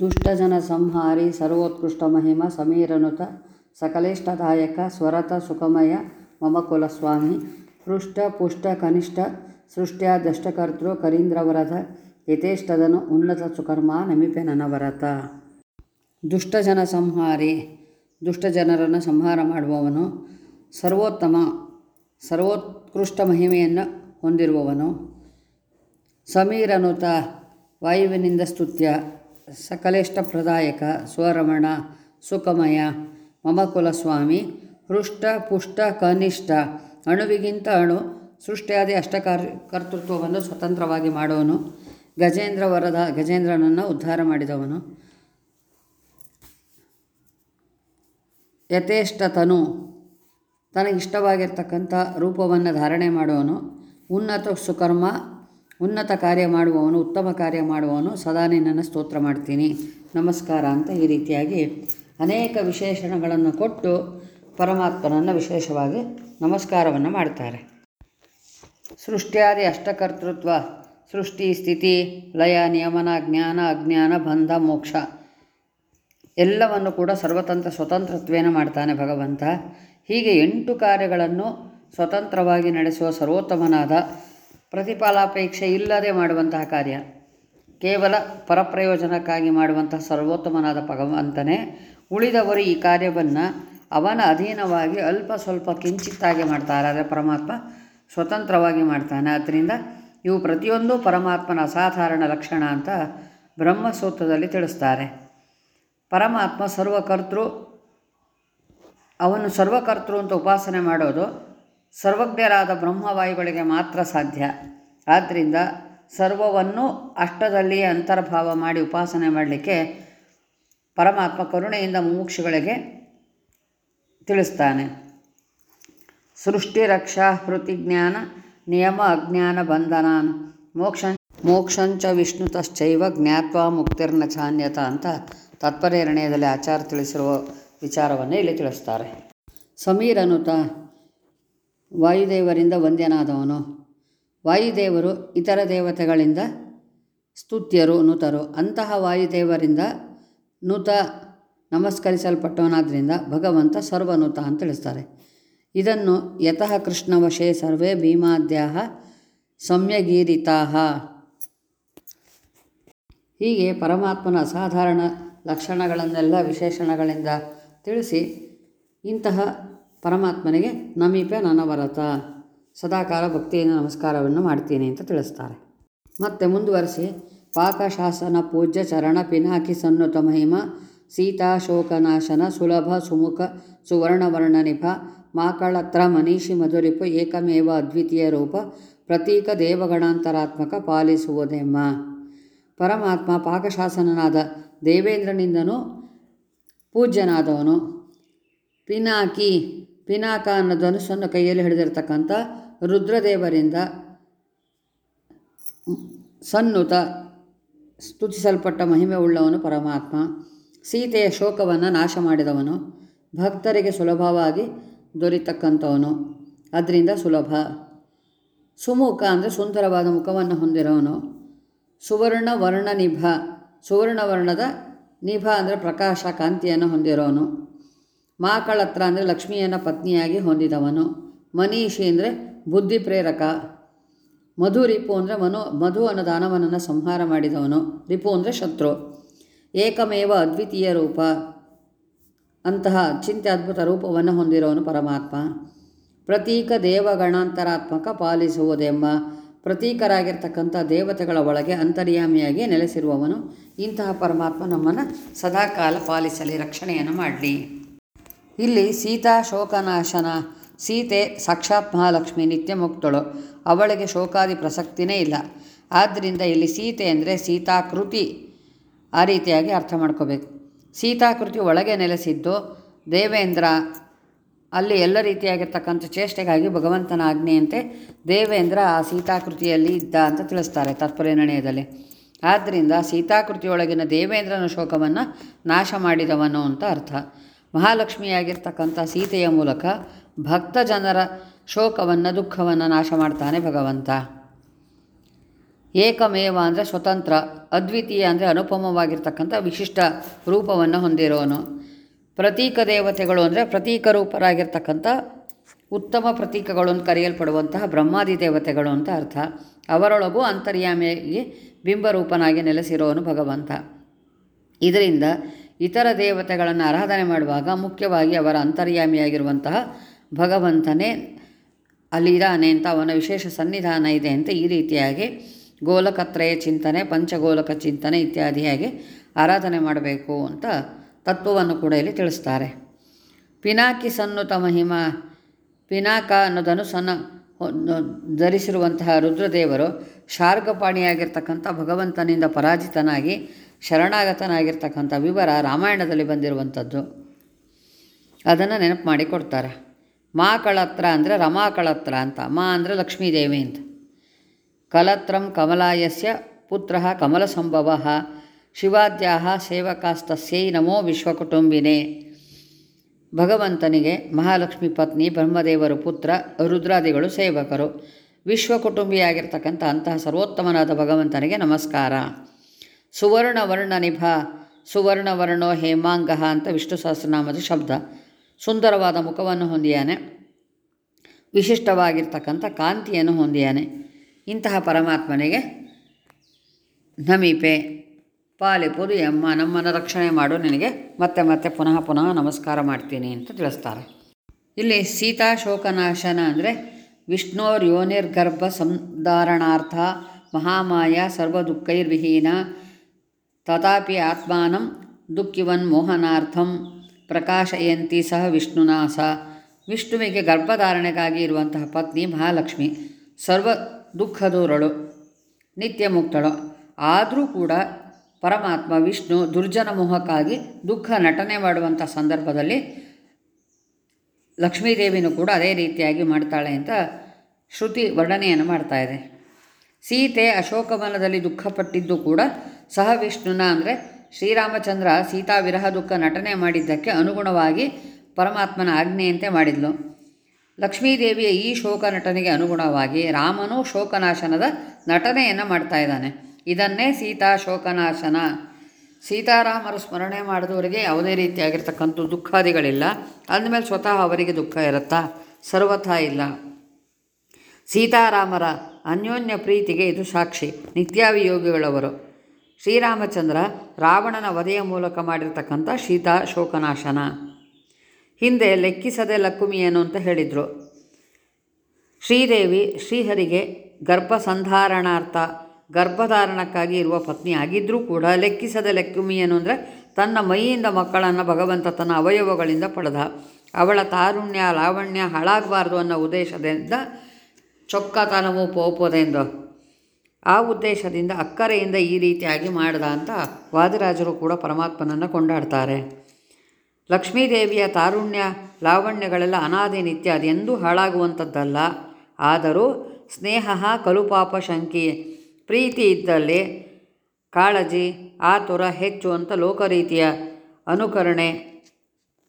ದುಷ್ಟಜನ ಸಂಹಾರಿ ಸರ್ವೋತ್ಕೃಷ್ಟ ಮಹಿಮ ಸಮೀರನುತ ಸಕಲೇಷ್ಟದಾಯಕ ಸ್ವರತ ಸುಖಮಯ ಮಮಕುಲಸ್ವಾಮಿ ಹೃಷ್ಟ ಪುಷ್ಟ ಕನಿಷ್ಠ ಸೃಷ್ಟ್ಯಾದಷ್ಟಕರ್ತೃ ಕರೀಂದ್ರವರದ ಯಥೇಷ್ಟದನು ಉನ್ನತ ಸುಕರ್ಮ ನಮಿಪೆ ನನವರತ. ದುಷ್ಟಜನ ಸಂಹಾರಿ ದುಷ್ಟಜನರನ್ನು ಸಂಹಾರ ಮಾಡುವವನು ಸರ್ವೋತ್ತಮ ಸರ್ವೋತ್ಕೃಷ್ಟ ಮಹಿಮೆಯನ್ನು ಹೊಂದಿರುವವನು ಸಮೀರನುತ ವಾಯುವಿನಿಂದ ಸ್ತುತ್ಯ ಸಕಲೇಷ್ಟಪ್ರದಾಯಕ ಸ್ವರಮಣ ಸುಖಮಯ ಮಮಕುಲಸ್ವಾಮಿ ಹೃಷ್ಟ ಪುಷ್ಟ ಕನಿಷ್ಠ ಅಣುವಿಗಿಂತ ಅಣು ಸೃಷ್ಟಿಯಾದಿ ಅಷ್ಟಕಾರ್ ಕರ್ತೃತ್ವವನ್ನು ಸ್ವತಂತ್ರವಾಗಿ ಮಾಡುವನು ಗಜೇಂದ್ರ ವರದ ಗಜೇಂದ್ರನನ್ನು ಉದ್ಧಾರ ಮಾಡಿದವನು. ಯಥೇಷ್ಟತನು ತನಗಿಷ್ಟವಾಗಿರ್ತಕ್ಕಂಥ ರೂಪವನ್ನು ಧಾರಣೆ ಮಾಡುವನು ಉನ್ನತ ಸುಕರ್ಮ ಉನ್ನತ ಕಾರ್ಯ ಮಾಡುವವನು, ಉತ್ತಮ ಕಾರ್ಯ ಮಾಡುವವನು ಸದಾ ನಿನ್ನನ್ನು ಸ್ತೋತ್ರ ಮಾಡ್ತೀನಿ. ನಮಸ್ಕಾರ ಅಂತ ಈ ರೀತಿಯಾಗಿ ಅನೇಕ ವಿಶೇಷಣಗಳನ್ನು ಕೊಟ್ಟು ಪರಮಾತ್ಮನನ್ನು ವಿಶೇಷವಾಗಿ ನಮಸ್ಕಾರವನ್ನು ಮಾಡ್ತಾರೆ. ಸೃಷ್ಟಿಯಾದಿ ಅಷ್ಟಕರ್ತೃತ್ವ, ಸೃಷ್ಟಿ, ಸ್ಥಿತಿ, ಲಯ, ನಿಯಮನ, ಜ್ಞಾನ, ಅಜ್ಞಾನ, ಬಂಧ, ಮೋಕ್ಷ ಎಲ್ಲವನ್ನು ಕೂಡ ಸರ್ವತಂತ್ರ ಸ್ವತಂತ್ರತ್ವೇನ ಮಾಡ್ತಾನೆ ಭಗವಂತ. ಹೀಗೆ ಎಂಟು ಕಾರ್ಯಗಳನ್ನು ಸ್ವತಂತ್ರವಾಗಿ ನಡೆಸುವ ಸರ್ವೋತ್ತಮನಾದ ಪ್ರತಿಫಲಾಪೇಕ್ಷೆ ಇಲ್ಲದೆ ಮಾಡುವಂತಹ ಕಾರ್ಯ. ಕೇವಲ ಪರಪ್ರಯೋಜನಕ್ಕಾಗಿ ಮಾಡುವಂತಹ ಸರ್ವೋತ್ತಮನಾದ ಭಗವಂತನೇ ಉಳಿದವರು ಈ ಕಾರ್ಯವನ್ನು ಅವನ ಅಧೀನವಾಗಿ ಅಲ್ಪ ಸ್ವಲ್ಪ ಕಿಂಚಿತ್ತಾಗಿ ಮಾಡ್ತಾರೆ ಆದರೆ ಪರಮಾತ್ಮ ಸ್ವತಂತ್ರವಾಗಿ ಮಾಡ್ತಾನೆ. ಆದ್ದರಿಂದ ಇವು ಪ್ರತಿಯೊಂದು ಪರಮಾತ್ಮನ ಅಸಾಧಾರಣ ಲಕ್ಷಣ ಅಂತ ಬ್ರಹ್ಮಸೂತ್ರದಲ್ಲಿ ತಿಳಿಸ್ತಾರೆ. ಪರಮಾತ್ಮ ಸರ್ವಕರ್ತೃ, ಅವನು ಸರ್ವಕರ್ತೃ ಅಂತ ಉಪಾಸನೆ ಮಾಡೋದು ಸರ್ವಜ್ಞರಾದ ಬ್ರಹ್ಮವಾಯುಗಳಿಗೆ ಮಾತ್ರ ಸಾಧ್ಯ. ಆದ್ದರಿಂದ ಸರ್ವವನ್ನು ಅಷ್ಟದಲ್ಲಿಯೇ ಅಂತರ್ಭಾವ ಮಾಡಿ ಉಪಾಸನೆ ಮಾಡಲಿಕ್ಕೆ ಪರಮಾತ್ಮ ಕರುಣೆಯಿಂದ ಮುಮುಕ್ಷುಗಳಿಗೆ ತಿಳಿಸ್ತಾನೆ. ಸೃಷ್ಟಿ, ರಕ್ಷಾ, ಹೃತಿ, ಜ್ಞಾನ, ನಿಯಮ, ಅಜ್ಞಾನ, ಬಂಧನಾನ್ ಮೋಕ್ಷ ಮೋಕ್ಷಂಚ ವಿಷ್ಣುತಶ್ಚೈವ ಜ್ಞಾತ್ವ ಮುಕ್ತಿರ್ನ ಚಾನ್ಯತ ಅಂತ ತತ್ಪರ್ಯರಣಯದಲ್ಲಿ ಆಚಾರ ತಿಳಿಸಿರುವ ವಿಚಾರವನ್ನು ಇಲ್ಲಿ ತಿಳಿಸ್ತಾರೆ. ಸಮೀರನುತ ವಾಯುದೇವರಿಂದ ವಂದ್ಯನಾದವನು. ವಾಯುದೇವರು ಇತರ ದೇವತೆಗಳಿಂದ ಸ್ತುತ್ಯರು, ನುತರು. ಅಂತಹ ವಾಯುದೇವರಿಂದ ನುತ ನಮಸ್ಕರಿಸಲ್ಪಟ್ಟವನಾದ್ದರಿಂದ ಭಗವಂತ ಸರ್ವನುತ ಅಂತ ತಿಳಿಸ್ತಾರೆ. ಇದನ್ನು ಯತಃ ಕೃಷ್ಣವಶೇ ಸರ್ವೇ ಭೀಮಾದ್ಯಾಹ ಸಮ್ಯಗೀರಿತಾ ಹೀಗೆ ಪರಮಾತ್ಮನ ಅಸಾಧಾರಣ ಲಕ್ಷಣಗಳನ್ನೆಲ್ಲ ವಿಶೇಷಣಗಳಿಂದ ತಿಳಿಸಿ ಇಂತಹ ಪರಮಾತ್ಮನಿಗೆ ನಮೀಪೆ ನನವರತ ಸದಾಕಾಲ ಭಕ್ತಿಯಿಂದ ನಮಸ್ಕಾರವನ್ನು ಮಾಡ್ತೀನಿ ಅಂತ ತಿಳಿಸ್ತಾರೆ. ಮತ್ತೆ ಮುಂದುವರಿಸಿ, ಪಾಕಶಾಸನ, ಪೂಜ್ಯ ಚರಣ, ಪಿನಾಕಿ ಸನ್ನುತ ಮಹಿಮ ಸೀತಾಶೋಕನಾಶನ ಸುಲಭ ಸುಮುಖ ಸುವರ್ಣವರ್ಣ ನಿಭ, ಮಾಕಳತ್ರ ಮನೀಷಿ ಮಧುರಿಪು, ಏಕಮೇವ ಅದ್ವಿತೀಯ ರೂಪ, ಪ್ರತೀಕ ದೇವಗಣಾಂತರಾತ್ಮಕ ಪಾಲಿಸುವುದೆಮ್ಮ. ಪರಮಾತ್ಮ ಪಾಕಶಾಸನನಾದ ದೇವೇಂದ್ರನಿಂದನೂ ಪೂಜ್ಯನಾದವನು. ಪಿನಾಕಿ ಪಿನಾಕ ಅನ್ನೋ ಧನುಸ್ಸನ್ನು ಕೈಯಲ್ಲಿ ಹಿಡಿದಿರ್ತಕ್ಕಂಥ ರುದ್ರದೇವರಿಂದ ಸನ್ನುತ ಸ್ತುತಿಸಲ್ಪಟ್ಟ ಮಹಿಮೆ ಉಳ್ಳವನು ಪರಮಾತ್ಮ. ಸೀತೆಯ ಶೋಕವನ್ನು ನಾಶ ಮಾಡಿದವನು. ಭಕ್ತರಿಗೆ ಸುಲಭವಾಗಿ ದೊರೀತಕ್ಕಂಥವನು. ಅದರಿಂದ ಸುಲಭ. ಸುಮುಖ ಅಂದರೆ ಸುಂದರವಾದ ಮುಖವನ್ನು ಹೊಂದಿರೋನು. ಸುವರ್ಣ ವರ್ಣ ನಿಭ ಸುವರ್ಣವರ್ಣದ ನಿಭ ಅಂದರೆ ಪ್ರಕಾಶ ಕಾಂತಿಯನ್ನು ಹೊಂದಿರೋನು. ಮಾಕಳತ್ರ ಅಂದರೆ ಲಕ್ಷ್ಮಿಯನ್ನು ಪತ್ನಿಯಾಗಿ ಹೊಂದಿದವನು. ಮನೀಷಿ ಅಂದರೆ ಬುದ್ಧಿ ಪ್ರೇರಕ. ಮಧು ರಿಪು ಅಂದರೆ ಮನು, ಮಧು ಅನ್ನೋ ದಾನವನನ್ನು ಸಂಹಾರ ಮಾಡಿದವನು. ರಿಪು ಅಂದರೆ ಶತ್ರು. ಏಕಮೇವ ಅದ್ವಿತೀಯ ರೂಪ. ಅಂತಹ ಚಿಂತೆ ಅದ್ಭುತ ರೂಪವನ್ನು ಹೊಂದಿರೋನು ಪರಮಾತ್ಮ. ಪ್ರತೀಕ ದೇವಗಣಾಂತರಾತ್ಮಕ ಪಾಲಿಸುವುದೆಂಬ ಪ್ರತೀಕರಾಗಿರ್ತಕ್ಕಂಥ ದೇವತೆಗಳ ಒಳಗೆ ಅಂತರ್ಯಾಮಿಯಾಗಿ ನೆಲೆಸಿರುವವನು. ಇಂತಹ ಪರಮಾತ್ಮ ನಮ್ಮನ್ನು ಸದಾಕಾಲ ಪಾಲಿಸಲಿ, ರಕ್ಷಣೆಯನ್ನು ಮಾಡಲಿ. ಇಲ್ಲಿ ಸೀತಾ ಶೋಕನಾಶನ, ಸೀತೆ ಸಾಕ್ಷಾತ್ ಮಹಾಲಕ್ಷ್ಮಿ ನಿತ್ಯ ಮುಕ್ತಳು. ಅವಳಿಗೆ ಶೋಕಾದಿ ಪ್ರಸಕ್ತಿನೇ ಇಲ್ಲ. ಆದ್ದರಿಂದ ಇಲ್ಲಿ ಸೀತೆ ಅಂದರೆ ಸೀತಾಕೃತಿ ಆ ರೀತಿಯಾಗಿ ಅರ್ಥ ಮಾಡ್ಕೋಬೇಕು. ಸೀತಾಕೃತಿ ಒಳಗೆ ನೆಲೆಸಿದ್ದು ದೇವೇಂದ್ರ. ಅಲ್ಲಿ ಎಲ್ಲ ರೀತಿಯಾಗಿರ್ತಕ್ಕಂಥ ಚೇಷ್ಟೆಗಾಗಿ ಭಗವಂತನ ಆಜ್ಞೆಯಂತೆ ದೇವೇಂದ್ರ ಆ ಸೀತಾಕೃತಿಯಲ್ಲಿ ಇದ್ದ ಅಂತ ತಿಳಿಸ್ತಾರೆ ತತ್ಪರಿಣಯದಲ್ಲಿ ಆದ್ದರಿಂದ ಸೀತಾಕೃತಿಯೊಳಗಿನ ದೇವೇಂದ್ರನ ಶೋಕವನ್ನು ನಾಶ ಮಾಡಿದವನು ಅಂತ ಅರ್ಥ. ಮಹಾಲಕ್ಷ್ಮಿಯಾಗಿರ್ತಕ್ಕಂಥ ಸೀತೆಯ ಮೂಲಕ ಭಕ್ತ ಜನರ ಶೋಕವನ್ನು, ದುಃಖವನ್ನು ನಾಶ ಮಾಡ್ತಾನೆ ಭಗವಂತ. ಏಕಮೇವ ಅಂದರೆ ಸ್ವತಂತ್ರ, ಅದ್ವಿತೀಯ ಅಂದರೆ ಅನುಪಮವಾಗಿರ್ತಕ್ಕಂಥ ವಿಶಿಷ್ಟ ರೂಪವನ್ನು ಹೊಂದಿರೋನು. ಪ್ರತೀಕ ದೇವತೆಗಳು ಅಂದರೆ ಪ್ರತೀಕ ರೂಪರಾಗಿರ್ತಕ್ಕಂಥ ಉತ್ತಮ ಪ್ರತೀಕಗಳು ಅಂತ ಕರೆಯಲ್ಪಡುವಂತಹ ಬ್ರಹ್ಮಾದಿ ದೇವತೆಗಳು ಅಂತ ಅರ್ಥ. ಅವರೊಳಗೂ ಅಂತರ್ಯಾಮಿಯಾಗಿ ಬಿಂಬರೂಪನಾಗಿ ನೆಲೆಸಿರೋನು ಭಗವಂತ. ಇದರಿಂದ ಇತರ ದೇವತೆಗಳನ್ನು ಆರಾಧನೆ ಮಾಡುವಾಗ ಮುಖ್ಯವಾಗಿ ಅವರ ಅಂತರ್ಯಾಮಿಯಾಗಿರುವಂತಹ ಭಗವಂತನೇ ಅಲ್ಲಿದ್ದಾನೆ ಅಂತ ಅವನ ವಿಶೇಷ ಸನ್ನಿಧಾನ ಇದೆ ಅಂತ ಈ ರೀತಿಯಾಗಿ ಗೋಲಕತ್ರಯ ಚಿಂತನೆ, ಪಂಚಗೋಲಕ ಚಿಂತನೆ ಇತ್ಯಾದಿಯಾಗಿ ಆರಾಧನೆ ಮಾಡಬೇಕು ಅಂತ ತತ್ವವನ್ನು ಕೂಡ ಇಲ್ಲಿ ತಿಳಿಸ್ತಾರೆ. ಪಿನಾಕಿ ಸನ್ನುತ ಮಹಿಮ, ಪಿನಾಕ ಅನ್ನೋದನ್ನು ಸನ್ನ ಧರಿಸಿರುವಂತಹ ರುದ್ರದೇವರು ಶಾರ್ಗಪಾಣಿಯಾಗಿರ್ತಕ್ಕಂಥ ಭಗವಂತನಿಂದ ಪರಾಜಿತನಾಗಿ ಶರಣಾಗತನಾಗಿರ್ತಕ್ಕಂಥ ವಿವರ ರಾಮಾಯಣದಲ್ಲಿ ಬಂದಿರುವಂಥದ್ದು. ಅದನ್ನು ನೆನಪು ಮಾಡಿ ಕೊಡ್ತಾರೆ. ಮಾ ಕಳತ್ರ ಅಂದರೆ ರಮಾ ಕಳತ್ರ ಅಂತ. ಮಾ ಅಂದರೆ ಲಕ್ಷ್ಮೀದೇವಿ ಅಂತ. ಕಲತ್ರಂ ಕಮಲಾಯಸ್ಯ ಪುತ್ರ ಕಮಲ ಸಂಭವ ಶಿವಾದ್ಯಾ ಸೇವಕಾಸ್ತಸ್ಯೈ ನಮೋ ವಿಶ್ವಕುಟುಂಬಿನೇ. ಭಗವಂತನಿಗೆ ಮಹಾಲಕ್ಷ್ಮಿ ಪತ್ನಿ, ಬ್ರಹ್ಮದೇವರು ಪುತ್ರ, ರುದ್ರಾದಿಗಳು ಸೇವಕರು. ವಿಶ್ವಕುಟುಂಬಿಯಾಗಿರ್ತಕ್ಕಂಥ ಅಂತಹ ಸರ್ವೋತ್ತಮನಾದ ಭಗವಂತನಿಗೆ ನಮಸ್ಕಾರ. ಸುವರ್ಣ ವರ್ಣ ನಿಭ ಸುವರ್ಣ ವರ್ಣೋ ಹೇಮಾಂಗ ಅಂತ ವಿಷ್ಣು ಸಹಸ್ರನಾಮದ ಶಬ್ದ. ಸುಂದರವಾದ ಮುಖವನ್ನು ಹೊಂದಿಯಾನೆ. ವಿಶಿಷ್ಟವಾಗಿರ್ತಕ್ಕಂಥ ಕಾಂತಿಯನ್ನು ಹೊಂದಿಯಾನೆ. ಇಂತಹ ಪರಮಾತ್ಮನಿಗೆ ನಮೀಪೆ ಪಾಲಿಪುದು ಎಮ್ಮ ನಮ್ಮನ್ನು ರಕ್ಷಣೆ ಮಾಡು, ನಿನಗೆ ಮತ್ತೆ ಮತ್ತೆ ಪುನಃ ಪುನಃ ನಮಸ್ಕಾರ ಮಾಡ್ತೀನಿ ಅಂತ ತಿಳಿಸ್ತಾರೆ. ಇಲ್ಲಿ ಸೀತಾ ಶೋಕನಾಶನ ಅಂದರೆ ವಿಷ್ಣೋರ್ ಯೋನಿರ್ಗರ್ಭ ಸಂಧಾರಣಾರ್ಥ ಮಹಾಮಾಯ ಸರ್ವದುಃಖೈರ್ವಿಹೀನ ತಥಾಪಿ ಆತ್ಮಾನಂ ದುಃಖಿವನ್ ಮೋಹನಾರ್ಥಂ ಪ್ರಕಾಶಯಂತಿ ಸಹ ವಿಷ್ಣುನಾಸ ವಿಷ್ಣುವಿಗೆ ಗರ್ಭಧಾರಣೆಗಾಗಿ ಇರುವಂತಹ ಪತ್ನಿ ಮಹಾಲಕ್ಷ್ಮಿ ಸರ್ವ ದುಃಖದೂರಳು ನಿತ್ಯ ಮುಕ್ತಳು ಆದರೂ ಕೂಡ ಪರಮಾತ್ಮ ವಿಷ್ಣು ದುರ್ಜನ ಮೋಹಕ್ಕಾಗಿ ದುಃಖ ನಟನೆ ಮಾಡುವಂಥ ಸಂದರ್ಭದಲ್ಲಿ ಲಕ್ಷ್ಮೀದೇವಿನೂ ಕೂಡ ಅದೇ ರೀತಿಯಾಗಿ ಮಾಡ್ತಾಳೆ ಅಂತ ಶ್ರುತಿ ವರ್ಣನೆಯನ್ನು ಮಾಡ್ತಾ ಇದೆ. ಸೀತೆ ಅಶೋಕವನದಲ್ಲಿ ದುಃಖಪಟ್ಟಿದ್ದು ಕೂಡ ಸಹ ವಿಷ್ಣುನ ಅಂದರೆ ಶ್ರೀರಾಮಚಂದ್ರ ಸೀತಾ ವಿರಹ ದುಃಖ ನಟನೆ ಮಾಡಿದ್ದಕ್ಕೆ ಅನುಗುಣವಾಗಿ ಪರಮಾತ್ಮನ ಆಜ್ಞೆಯಂತೆ ಮಾಡಿದ್ಲು. ಲಕ್ಷ್ಮೀದೇವಿಯ ಈ ಶೋಕ ನಟನೆಗೆ ಅನುಗುಣವಾಗಿ ರಾಮನು ಶೋಕನಾಶನದ ನಟನೆಯನ್ನು ಮಾಡ್ತಾ ಇದ್ದಾನೆ. ಇದನ್ನೇ ಸೀತಾ ಶೋಕನಾಶನ. ಸೀತಾರಾಮರು ಸ್ಮರಣೆ ಮಾಡಿದವರಿಗೆ ಯಾವುದೇ ರೀತಿಯಾಗಿರ್ತಕ್ಕಂಥ ದುಃಖಾದಿಗಳಿಲ್ಲ. ಅಂದಮೇಲೆ ಸ್ವತಃ ಅವರಿಗೆ ದುಃಖ ಇರುತ್ತಾ? ಸರ್ವಥ ಇಲ್ಲ. ಸೀತಾರಾಮರ ಅನ್ಯೋನ್ಯ ಪ್ರೀತಿಗೆ ಇದು ಸಾಕ್ಷಿ. ನಿತ್ಯಾವಿಯೋಗಿಗಳವರು ಶ್ರೀರಾಮಚಂದ್ರ ರಾವಣನ ವಧೆಯ ಮೂಲಕ ಮಾಡಿರ್ತಕ್ಕಂಥ ಸೀತಾ ಶೋಕನಾಶನ ಹಿಂದೆ ಲೆಕ್ಕಿಸದೆ ಲಕ್ಕುಮಿಯೇನು ಅಂತ ಹೇಳಿದರು. ಶ್ರೀದೇವಿ ಶ್ರೀಹರಿಗೆ ಗರ್ಭಸಂಧಾರಣಾರ್ಥ, ಗರ್ಭಧಾರಣಕ್ಕಾಗಿ ಇರುವ ಪತ್ನಿ ಆಗಿದ್ದರೂ ಕೂಡ ಲೆಕ್ಕಿಸದ ಲೆಕ್ಕುಮಿಯನು ಅಂದರೆ ತನ್ನ ಮೈಯಿಂದ ಮಕ್ಕಳನ್ನು ಭಗವಂತ ತನ್ನ ಅವಯವಗಳಿಂದ ಪಡೆದ. ಅವಳ ತಾರುಣ್ಯ, ಲಾವಣ್ಯ ಹಾಳಾಗಬಾರ್ದು ಅನ್ನೋ ಉದ್ದೇಶದಿಂದ ಚೊಕ್ಕತನವು ಪೋಪೋದೆಂದು ಆ ಉದ್ದೇಶದಿಂದ, ಅಕ್ಕರೆಯಿಂದ ಈ ರೀತಿಯಾಗಿ ಮಾಡಿದ ಅಂತ ವಾದಿರಾಜರು ಕೂಡ ಪರಮಾತ್ಮನನ್ನು ಕೊಂಡಾಡ್ತಾರೆ. ಲಕ್ಷ್ಮೀದೇವಿಯ ತಾರುಣ್ಯ, ಲಾವಣ್ಯಗಳೆಲ್ಲ ಅನಾದಿ ನಿತ್ಯ ಅದೆಂದೂ ಹಾಳಾಗುವಂಥದ್ದಲ್ಲ. ಆದರೂ ಸ್ನೇಹ ಕಲುಪಾಪ ಶಂಕಿ, ಪ್ರೀತಿ ಇದ್ದಲ್ಲಿ ಕಾಳಜಿ, ಆತುರ ಹೆಚ್ಚು ಅಂತ ಲೋಕರೀತಿಯ ಅನುಕರಣೆ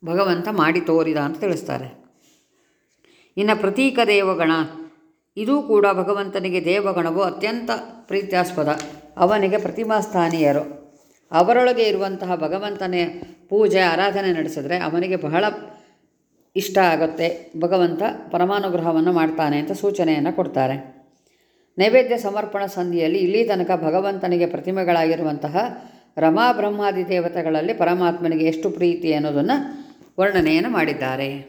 ಭಗವಂತ ಮಾಡಿ ತೋರಿದ ಅಂತ ತಿಳಿಸ್ತಾರೆ. ಇನ್ನು ಪ್ರತೀಕ ದೇವಗಣ ಇದೂ ಕೂಡ ಭಗವಂತನಿಗೆ ದೇವಗಣವು ಅತ್ಯಂತ ಪ್ರೀತ್ಯಾಸ್ಪದ. ಅವನಿಗೆ ಪ್ರತಿಮಾ ಸ್ಥಾನೀಯರು. ಅವರೊಳಗೆ ಇರುವಂತಹ ಭಗವಂತನೇ ಪೂಜೆ, ಆರಾಧನೆ ನಡೆಸಿದ್ರೆ ಅವನಿಗೆ ಬಹಳ ಇಷ್ಟ ಆಗುತ್ತೆ. ಭಗವಂತ ಪರಮಾನುಗ್ರಹವನ್ನು ಮಾಡ್ತಾನೆ ಅಂತ ಸೂಚನೆಯನ್ನು ಕೊಡ್ತಾರೆ. ನೈವೇದ್ಯ ಸಮರ್ಪಣಾ ಸಂಧಿಯಲ್ಲಿ ಇಲ್ಲಿ ತನಕ ಭಗವಂತನಿಗೆ ಪ್ರತಿಮೆಗಳಾಗಿರುವಂತಹ ರಮಾ ಬ್ರಹ್ಮಾದಿ ದೇವತೆಗಳಲ್ಲಿ ಪರಮಾತ್ಮನಿಗೆ ಎಷ್ಟು ಪ್ರೀತಿ ಅನ್ನೋದನ್ನು ವರ್ಣನೆಯನ್ನು ಮಾಡಿದ್ದಾರೆ.